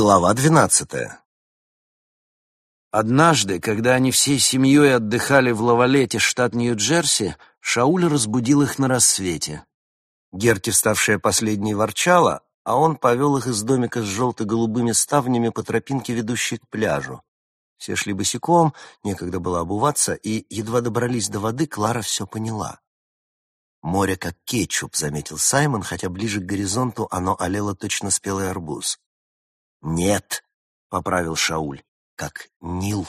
Глава двенадцатая. Однажды, когда они всей семьей отдыхали в Лавалете, штат Нью-Джерси, Шауль разбудил их на рассвете. Герти, вставшая последней, ворчала, а он повел их из домика с желто-голубыми ставнями по тропинке, ведущей к пляжу. Все шли босиком, некогда было обуваться, и, едва добрались до воды, Клара все поняла. «Море как кетчуп», — заметил Саймон, хотя ближе к горизонту оно олело точно спелый арбуз. «Нет», — поправил Шауль, — «как Нил».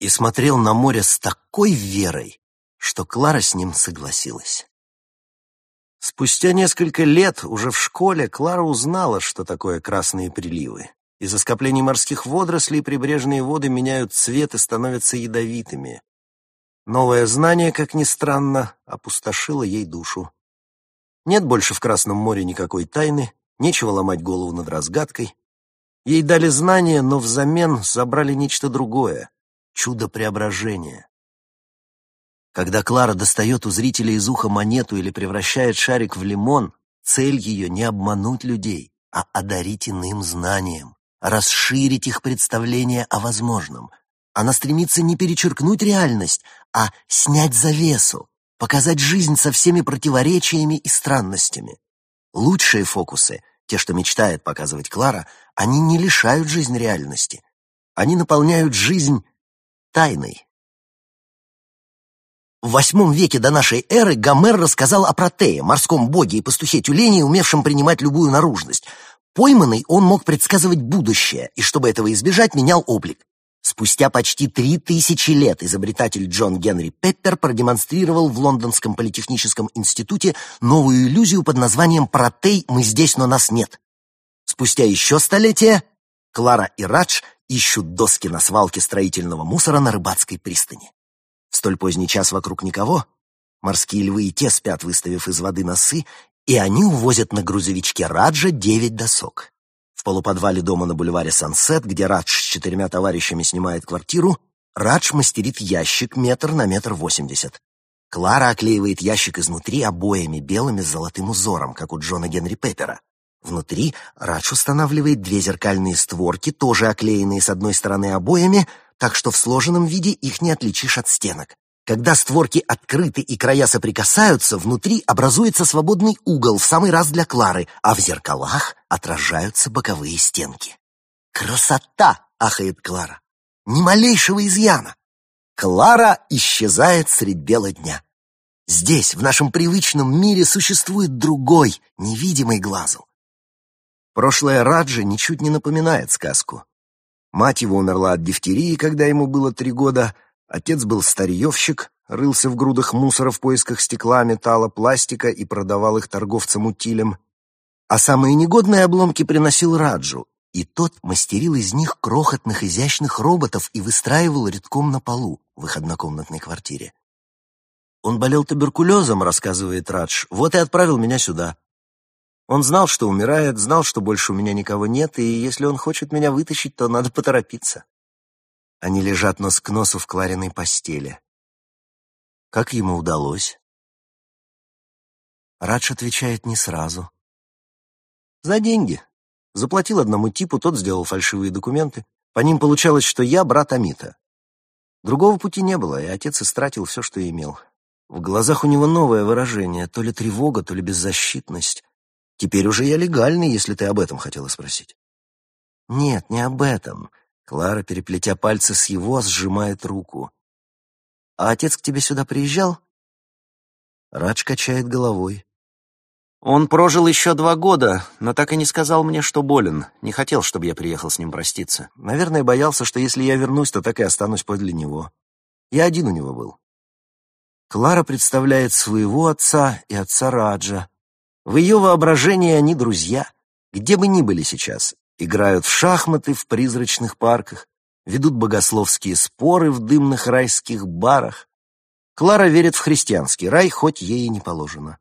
И смотрел на море с такой верой, что Клара с ним согласилась. Спустя несколько лет, уже в школе, Клара узнала, что такое красные приливы. Из-за скоплений морских водорослей прибрежные воды меняют цвет и становятся ядовитыми. Новое знание, как ни странно, опустошило ей душу. Нет больше в Красном море никакой тайны, Нечего ломать голову над разгадкой. Ей дали знания, но взамен забрали нечто другое — чудо преображения. Когда Клара достает у зрителя из уха монету или превращает шарик в лимон, цель ее не обмануть людей, а одарить иным знанием, расширить их представление о возможном. Она стремится не перечеркнуть реальность, а снять завесу, показать жизнь со всеми противоречиями и странностями. Лучшие фокусы, те, что мечтает показывать Клара, они не лишают жизнь реальности. Они наполняют жизнь тайной. В восьмом веке до нашей эры Гомер рассказал о Протее, морском боге и пастухе тюленей, умевшем принимать любую наружность. Пойманный он мог предсказывать будущее, и чтобы этого избежать, менял облик. Спустя почти три тысячи лет изобретатель Джон Генри Пеппер продемонстрировал в Лондонском политехническом институте новую иллюзию под названием «Протей, мы здесь, но нас нет». Спустя еще столетия Клара и Радж ищут доски на свалке строительного мусора на рыбацкой пристани. В столь поздний час вокруг никого. Морские львы и те спят, выставив из воды носы, и они увозят на грузовичке Раджа девять досок полуподвале дома на бульваре Сансет, где Радж с четырьмя товарищами снимает квартиру, Радж мастерит ящик метр на метр восемьдесят. Клара оклеивает ящик изнутри обоями белыми с золотым узором, как у Джона Генри Пеппера. Внутри Радж устанавливает две зеркальные створки, тоже оклеенные с одной стороны обоями, так что в сложенном виде их не отличишь от стенок. Когда створки открыты и края соприкасаются, внутри образуется свободный угол в самый раз для Клары, а в зеркалах отражаются боковые стенки. «Красота!» — ахает Клара. «Ни малейшего изъяна!» Клара исчезает средь бела дня. Здесь, в нашем привычном мире, существует другой, невидимый глазу. Прошлое Раджи ничуть не напоминает сказку. Мать его умерла от дифтерии, когда ему было три года — Отец был старьевщик, рылся в грудах мусора в поисках стекла, металла, пластика и продавал их торговцам утилем. А самые негодные обломки приносил Раджу, и тот мастерил из них крохотных изящных роботов и выстраивал редком на полу в их однокомнатной квартире. Он болел туберкулезом, рассказывает Радж, вот и отправил меня сюда. Он знал, что умирает, знал, что больше у меня никого нет, и если он хочет меня вытащить, то надо поторопиться. Они лежат нос к носу в Клариной постели. Как ему удалось? Радж отвечает не сразу. За деньги. Заплатил одному типу, тот сделал фальшивые документы. По ним получалось, что я брат Амита. Другого пути не было, и отец истратил все, что имел. В глазах у него новое выражение, то ли тревога, то ли беззащитность. Теперь уже я легальный, если ты об этом хотела спросить. Нет, не об этом. Клара, переплетя пальцы с его, сжимает руку. «А отец к тебе сюда приезжал?» Радж качает головой. «Он прожил еще два года, но так и не сказал мне, что болен. Не хотел, чтобы я приехал с ним проститься. Наверное, боялся, что если я вернусь, то так и останусь подле него. Я один у него был». Клара представляет своего отца и отца Раджа. В ее воображении они друзья, где бы ни были сейчас, играют в шахматы в призрачных парках, ведут богословские споры в дымных райских барах. Клара верит в христианский рай, хоть ей и не положено.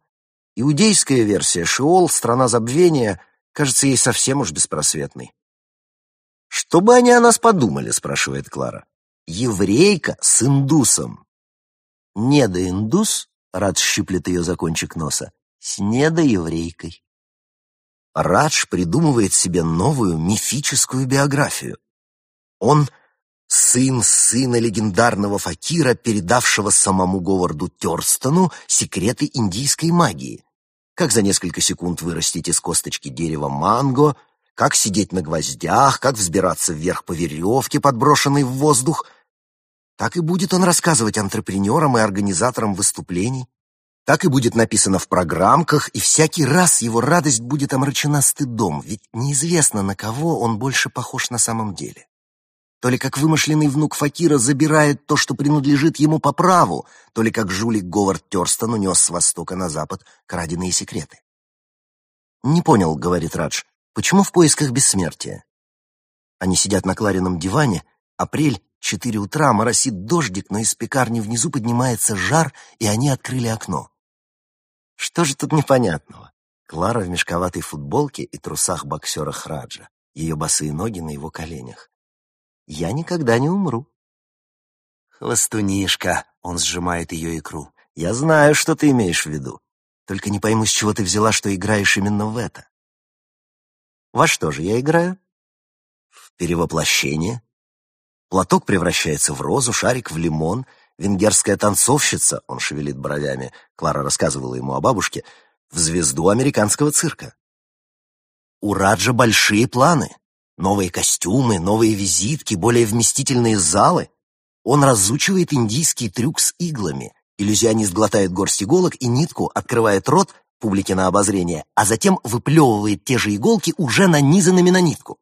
Иудейская версия Шиол, страна забвения, кажется ей совсем уж беспросветной. «Что бы они о нас подумали?» — спрашивает Клара. «Еврейка с индусом». «Недоиндус?» — Рад щиплет ее за кончик носа. «С недоеврейкой». Радж придумывает себе новую мифическую биографию. Он — сын сына легендарного факира, передавшего самому Говарду Терстону секреты индийской магии. Как за несколько секунд вырастить из косточки дерева манго, как сидеть на гвоздях, как взбираться вверх по веревке, подброшенной в воздух. Так и будет он рассказывать антрепренерам и организаторам выступлений. Так и будет написано в программках, и всякий раз его радость будет омрачена стыдом, ведь неизвестно, на кого он больше похож на самом деле. То ли как вымышленный внук Факира забирает то, что принадлежит ему по праву, то ли как жулик Говард Терстон унес с востока на запад краденые секреты. «Не понял», — говорит Радж, — «почему в поисках бессмертия?» Они сидят на Кларином диване, апрель, четыре утра, моросит дождик, но из пекарни внизу поднимается жар, и они открыли окно. Что же тут непонятного? Клара в мешковатой футболке и трусах боксера Храджа, ее босые ноги на его коленях. Я никогда не умру. Хвостунишка, он сжимает ее икру. Я знаю, что ты имеешь в виду. Только не пойму, с чего ты взяла, что играешь именно в это. Во что же я играю? В перевоплощение. Платок превращается в розу, шарик в лимон — Венгерская танцовщица, он шевелит бровями, Клара рассказывала ему о бабушке, в звезду американского цирка. У Раджа большие планы. Новые костюмы, новые визитки, более вместительные залы. Он разучивает индийский трюк с иглами. Иллюзионист глотает горсть иголок и нитку, открывает рот публике на обозрение, а затем выплевывает те же иголки, уже нанизанными на нитку.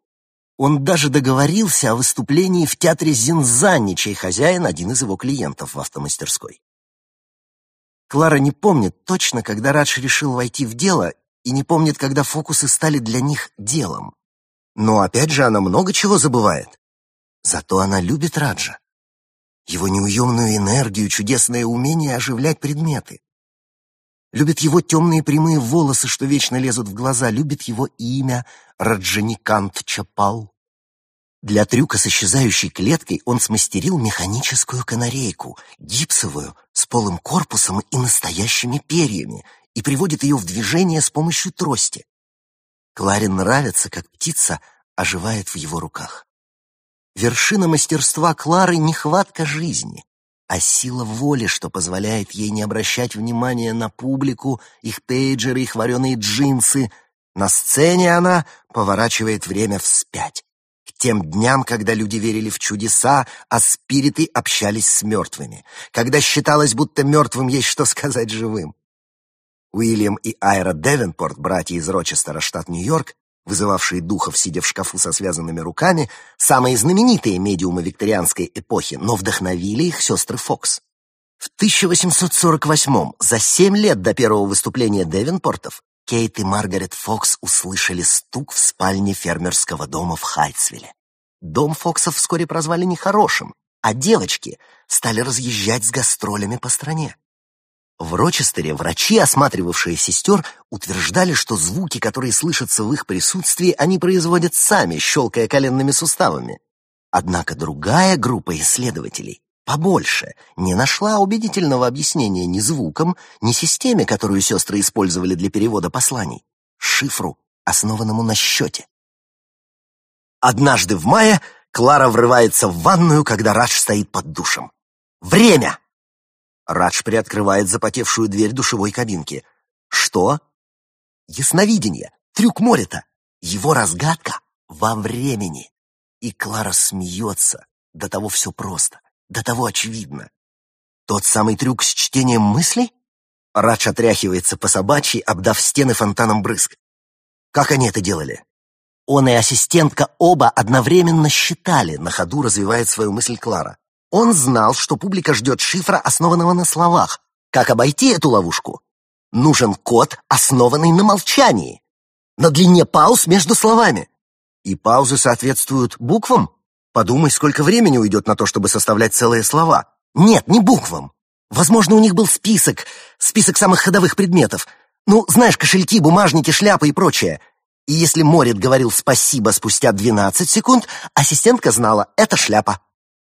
Он даже договорился о выступлении в театре Зинзани, чей хозяин — один из его клиентов в автомастерской. Клара не помнит точно, когда Радж решил войти в дело, и не помнит, когда фокусы стали для них делом. Но опять же она много чего забывает. Зато она любит Раджа. Его неуемную энергию, чудесное умение оживлять предметы. Любит его темные прямые волосы, что вечно лезут в глаза, любит его имя Раджаникант Чапал. Для трюка с исчезающей клеткой он смастерил механическую канарейку, гипсовую, с полым корпусом и настоящими перьями, и приводит ее в движение с помощью трости. Кларе нравится, как птица оживает в его руках. Вершина мастерства Клары — нехватка жизни, а сила воли, что позволяет ей не обращать внимания на публику, их пейджеры, их вареные джинсы. На сцене она поворачивает время вспять к тем дням, когда люди верили в чудеса, а спириты общались с мертвыми, когда считалось, будто мертвым есть что сказать живым. Уильям и Айра Девенпорт, братья из Рочестера, штат Нью-Йорк, вызывавшие духов, сидя в шкафу со связанными руками, самые знаменитые медиумы викторианской эпохи, но вдохновили их сестры Фокс. В 1848 за семь лет до первого выступления Девенпортов, Кейт и Маргарет Фокс услышали стук в спальне фермерского дома в Хайтсвилле. Дом Фоксов вскоре прозвали нехорошим, а девочки стали разъезжать с гастролями по стране. В Рочестере врачи, осматривавшие сестер, утверждали, что звуки, которые слышатся в их присутствии, они производят сами, щелкая коленными суставами. Однако другая группа исследователей побольше, не нашла убедительного объяснения ни звукам, ни системе, которую сестры использовали для перевода посланий, шифру, основанному на счете. Однажды в мае Клара врывается в ванную, когда Радж стоит под душем. «Время!» Радж приоткрывает запотевшую дверь душевой кабинки. «Что?» «Ясновидение! Трюк Морита! Его разгадка во времени!» И Клара смеется. До того все просто до того очевидно. Тот самый трюк с чтением мыслей? Радж отряхивается по собачьи, обдав стены фонтаном брызг. Как они это делали? Он и ассистентка оба одновременно считали, на ходу развивает свою мысль Клара. Он знал, что публика ждет шифра, основанного на словах. Как обойти эту ловушку? Нужен код, основанный на молчании, на длине пауз между словами. И паузы соответствуют буквам? Подумай, сколько времени уйдет на то, чтобы составлять целые слова. Нет, не буквам. Возможно, у них был список, список самых ходовых предметов. Ну, знаешь, кошельки, бумажники, шляпы и прочее. И если Морит говорил «спасибо» спустя 12 секунд, ассистентка знала «это шляпа».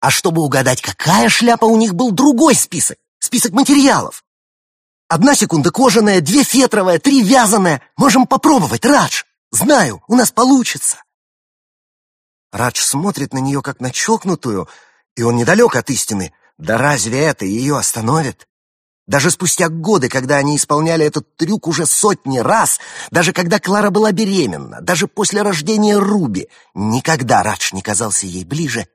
А чтобы угадать, какая шляпа, у них был другой список, список материалов. Одна секунда кожаная, две фетровая, три вязаная. Можем попробовать, Радж. Знаю, у нас получится!» Радж смотрит на нее, как на чокнутую, и он недалек от истины. Да разве это ее остановит? Даже спустя годы, когда они исполняли этот трюк уже сотни раз, даже когда Клара была беременна, даже после рождения Руби, никогда Радж не казался ей ближе,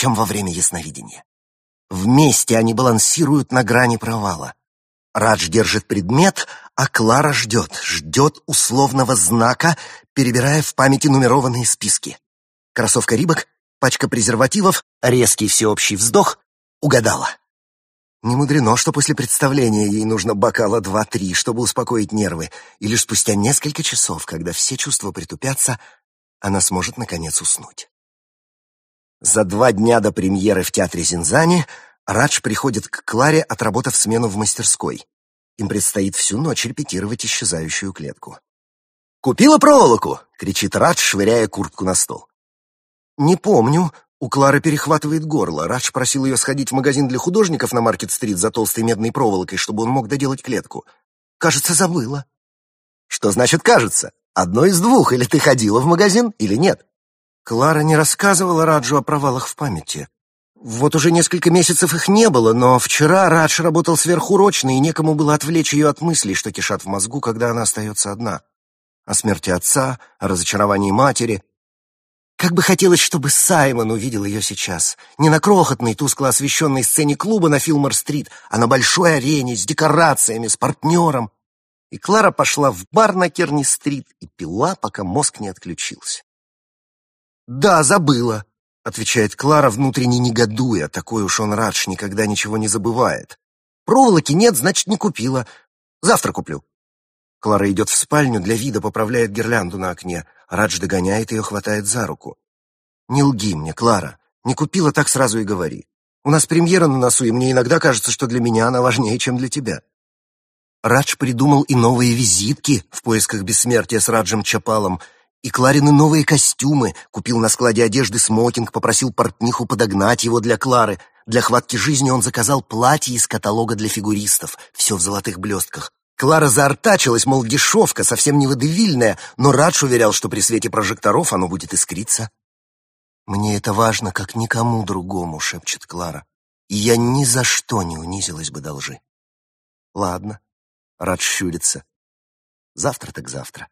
чем во время ясновидения. Вместе они балансируют на грани провала. Радж держит предмет, а Клара ждет, ждет условного знака, перебирая в памяти нумерованные списки. Кроссовка Рибок, пачка презервативов, резкий всеобщий вздох. Угадала. Не мудрено, что после представления ей нужно бокала два-три, чтобы успокоить нервы, и лишь спустя несколько часов, когда все чувства притупятся, она сможет, наконец, уснуть. За два дня до премьеры в театре Зинзани Радж приходит к Кларе, отработав смену в мастерской. Им предстоит всю ночь репетировать исчезающую клетку. «Купила проволоку!» — кричит Радж, швыряя куртку на стол. «Не помню», у Клары перехватывает горло. Радж просил ее сходить в магазин для художников на Маркет-стрит за толстой медной проволокой, чтобы он мог доделать клетку. Кажется, забыла. Что значит «кажется»? Одно из двух. Или ты ходила в магазин, или нет. Клара не рассказывала Раджу о провалах в памяти. Вот уже несколько месяцев их не было, но вчера Радж работал сверхурочно, и некому было отвлечь ее от мыслей, что кишат в мозгу, когда она остается одна. О смерти отца, о разочаровании матери, как бы хотелось, чтобы Саймон увидел ее сейчас. Не на крохотной, тускло освещенной сцене клуба на Филмор-стрит, а на большой арене с декорациями, с партнером. И Клара пошла в бар на Керни-стрит и пила, пока мозг не отключился. «Да, забыла», — отвечает Клара, внутренне негодуя. Такой уж он Радж никогда ничего не забывает. «Проволоки нет, значит, не купила. Завтра куплю». Клара идет в спальню, для вида поправляет гирлянду на окне. Радж догоняет ее, хватает за руку. «Не лги мне, Клара. Не купила, так сразу и говори. У нас премьера на носу, и мне иногда кажется, что для меня она важнее, чем для тебя». Радж придумал и новые визитки в поисках бессмертия с Раджем Чапалом, и Кларины новые костюмы, купил на складе одежды смокинг, попросил портниху подогнать его для Клары. Для хватки жизни он заказал платье из каталога для фигуристов, все в золотых блестках. Клара заортачилась, мол, дешевка, совсем не водевильная, но Радж уверял, что при свете прожекторов оно будет искриться. «Мне это важно, как никому другому», — шепчет Клара. «И я ни за что не унизилась бы до лжи». «Ладно», — Радж щурится. «Завтра так завтра».